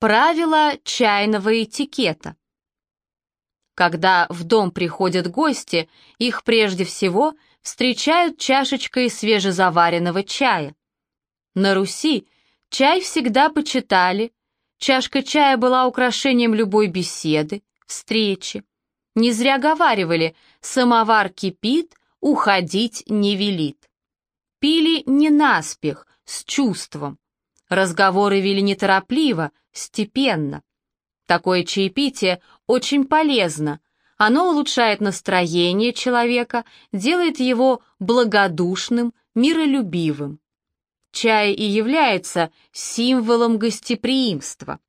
Правила чайного этикета. Когда в дом приходят гости, их прежде всего встречают чашечкой свежезаваренного чая. На Руси чай всегда почитали, чашка чая была украшением любой беседы, встречи. Не зря говаривали «самовар кипит, уходить не велит». Пили не наспех, с чувством. Разговоры вели неторопливо, степенно. Такое чаепитие очень полезно. Оно улучшает настроение человека, делает его благодушным, миролюбивым. Чай и является символом гостеприимства.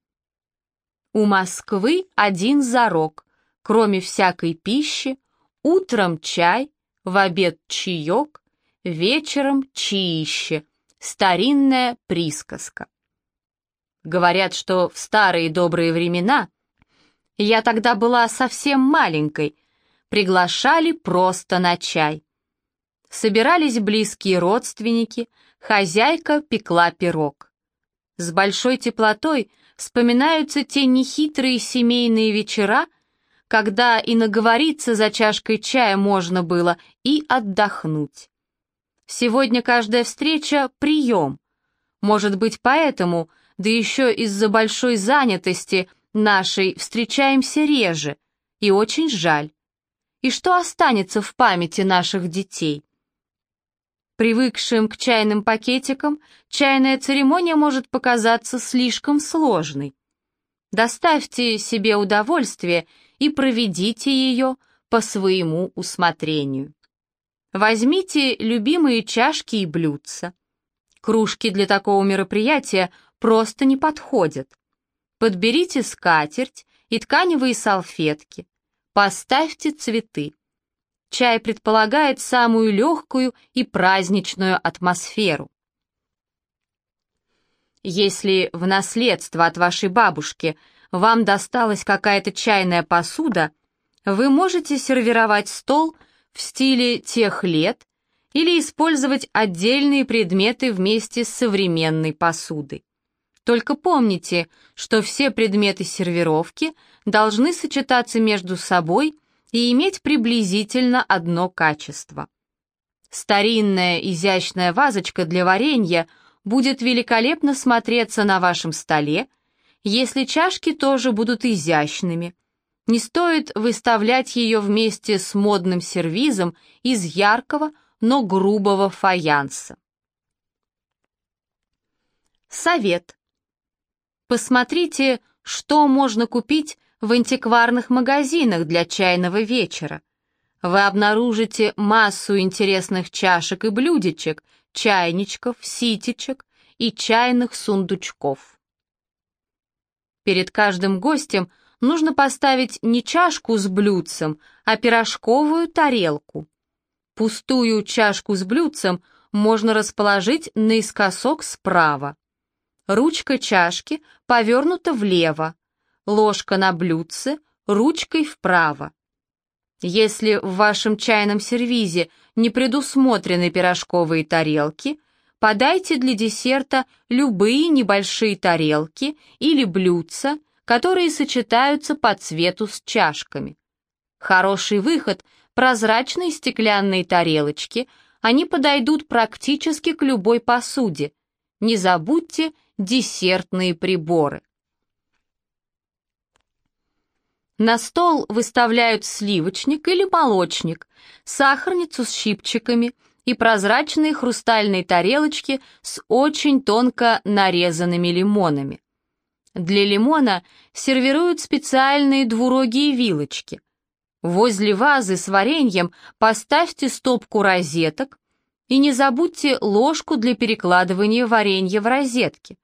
У Москвы один зарок. Кроме всякой пищи, утром чай, в обед чаек, вечером чаище. Старинная присказка. Говорят, что в старые добрые времена, я тогда была совсем маленькой, приглашали просто на чай. Собирались близкие родственники, хозяйка пекла пирог. С большой теплотой вспоминаются те нехитрые семейные вечера, когда и наговориться за чашкой чая можно было, и отдохнуть. Сегодня каждая встреча — прием. Может быть, поэтому, да еще из-за большой занятости нашей, встречаемся реже, и очень жаль. И что останется в памяти наших детей? Привыкшим к чайным пакетикам, чайная церемония может показаться слишком сложной. Доставьте себе удовольствие и проведите ее по своему усмотрению. Возьмите любимые чашки и блюдца. Кружки для такого мероприятия просто не подходят. Подберите скатерть и тканевые салфетки. Поставьте цветы. Чай предполагает самую легкую и праздничную атмосферу. Если в наследство от вашей бабушки вам досталась какая-то чайная посуда, вы можете сервировать стол – в стиле тех лет или использовать отдельные предметы вместе с современной посудой. Только помните, что все предметы сервировки должны сочетаться между собой и иметь приблизительно одно качество. Старинная изящная вазочка для варенья будет великолепно смотреться на вашем столе, если чашки тоже будут изящными – не стоит выставлять ее вместе с модным сервизом из яркого, но грубого фаянса. Совет. Посмотрите, что можно купить в антикварных магазинах для чайного вечера. Вы обнаружите массу интересных чашек и блюдечек, чайничков, ситечек и чайных сундучков. Перед каждым гостем нужно поставить не чашку с блюдцем, а пирожковую тарелку. Пустую чашку с блюдцем можно расположить наискосок справа. Ручка чашки повернута влево, ложка на блюдце, ручкой вправо. Если в вашем чайном сервизе не предусмотрены пирожковые тарелки, подайте для десерта любые небольшие тарелки или блюдца которые сочетаются по цвету с чашками. Хороший выход – прозрачные стеклянные тарелочки, они подойдут практически к любой посуде. Не забудьте десертные приборы. На стол выставляют сливочник или молочник, сахарницу с щипчиками и прозрачные хрустальные тарелочки с очень тонко нарезанными лимонами. Для лимона сервируют специальные двурогие вилочки. Возле вазы с вареньем поставьте стопку розеток и не забудьте ложку для перекладывания варенья в розетки.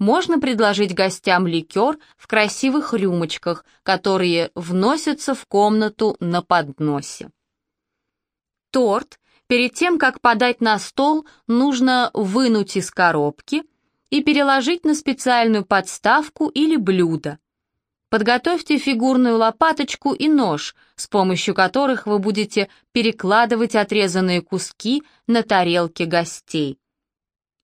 Можно предложить гостям ликер в красивых рюмочках, которые вносятся в комнату на подносе. Торт перед тем, как подать на стол, нужно вынуть из коробки – и переложить на специальную подставку или блюдо. Подготовьте фигурную лопаточку и нож, с помощью которых вы будете перекладывать отрезанные куски на тарелки гостей.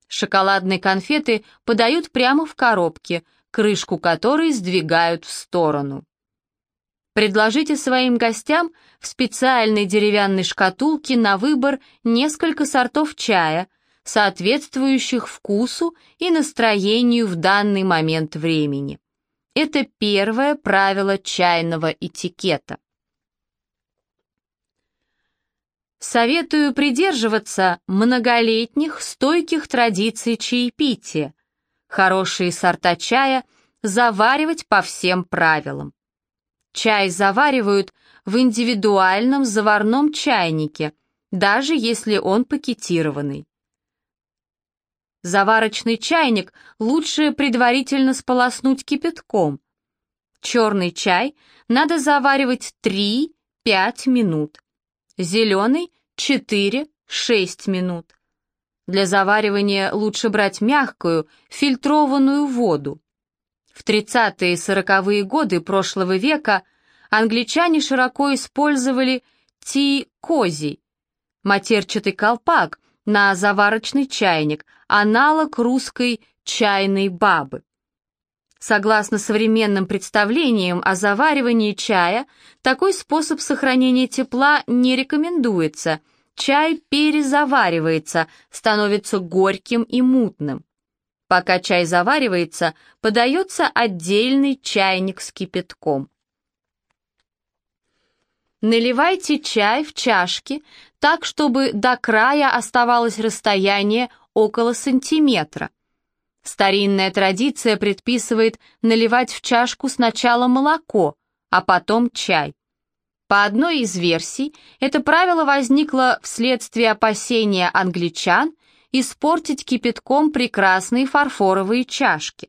Шоколадные конфеты подают прямо в коробке, крышку которой сдвигают в сторону. Предложите своим гостям в специальной деревянной шкатулке на выбор несколько сортов чая, соответствующих вкусу и настроению в данный момент времени. Это первое правило чайного этикета. Советую придерживаться многолетних стойких традиций чаепития. Хорошие сорта чая заваривать по всем правилам. Чай заваривают в индивидуальном заварном чайнике, даже если он пакетированный. Заварочный чайник лучше предварительно сполоснуть кипятком. Черный чай надо заваривать 3-5 минут, зеленый 4-6 минут. Для заваривания лучше брать мягкую, фильтрованную воду. В 30-е и 40-е годы прошлого века англичане широко использовали ти-кози, матерчатый колпак на заварочный чайник, аналог русской чайной бабы. Согласно современным представлениям о заваривании чая, такой способ сохранения тепла не рекомендуется. Чай перезаваривается, становится горьким и мутным. Пока чай заваривается, подается отдельный чайник с кипятком. Наливайте чай в чашки так, чтобы до края оставалось расстояние около сантиметра. Старинная традиция предписывает наливать в чашку сначала молоко, а потом чай. По одной из версий, это правило возникло вследствие опасения англичан испортить кипятком прекрасные фарфоровые чашки.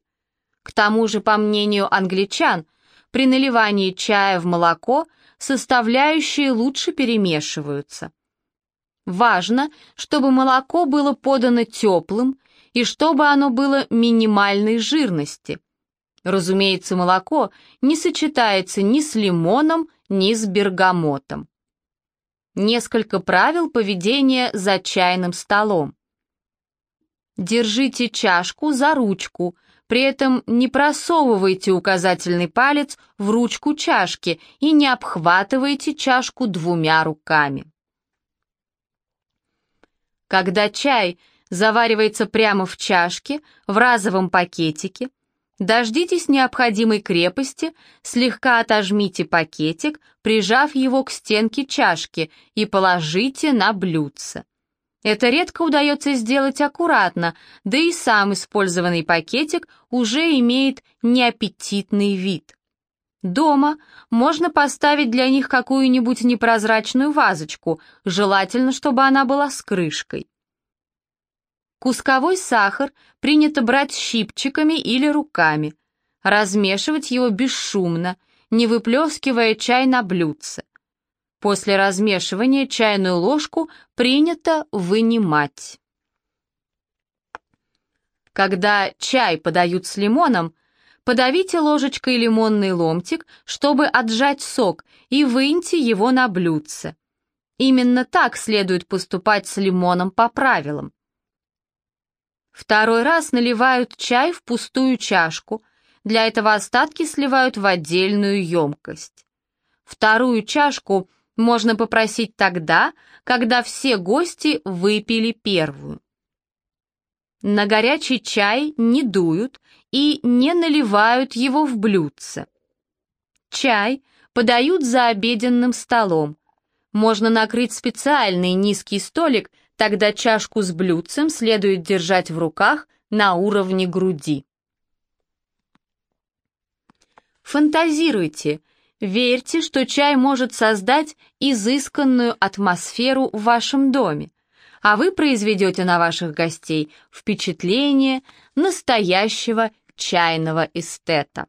К тому же, по мнению англичан, при наливании чая в молоко составляющие лучше перемешиваются. Важно, чтобы молоко было подано теплым и чтобы оно было минимальной жирности. Разумеется, молоко не сочетается ни с лимоном, ни с бергамотом. Несколько правил поведения за чайным столом. Держите чашку за ручку, при этом не просовывайте указательный палец в ручку чашки и не обхватывайте чашку двумя руками. Когда чай заваривается прямо в чашке, в разовом пакетике, дождитесь необходимой крепости, слегка отожмите пакетик, прижав его к стенке чашки и положите на блюдце. Это редко удается сделать аккуратно, да и сам использованный пакетик уже имеет неаппетитный вид. Дома можно поставить для них какую-нибудь непрозрачную вазочку, желательно, чтобы она была с крышкой. Кусковой сахар принято брать щипчиками или руками, размешивать его бесшумно, не выплескивая чай на блюдце. После размешивания чайную ложку принято вынимать. Когда чай подают с лимоном, подавите ложечкой лимонный ломтик, чтобы отжать сок, и выньте его на блюдце. Именно так следует поступать с лимоном по правилам. Второй раз наливают чай в пустую чашку, для этого остатки сливают в отдельную емкость. Вторую чашку можно попросить тогда, когда все гости выпили первую. На горячий чай не дуют и не наливают его в блюдце. Чай подают за обеденным столом. Можно накрыть специальный низкий столик, тогда чашку с блюдцем следует держать в руках на уровне груди. Фантазируйте – Верьте, что чай может создать изысканную атмосферу в вашем доме, а вы произведете на ваших гостей впечатление настоящего чайного эстета.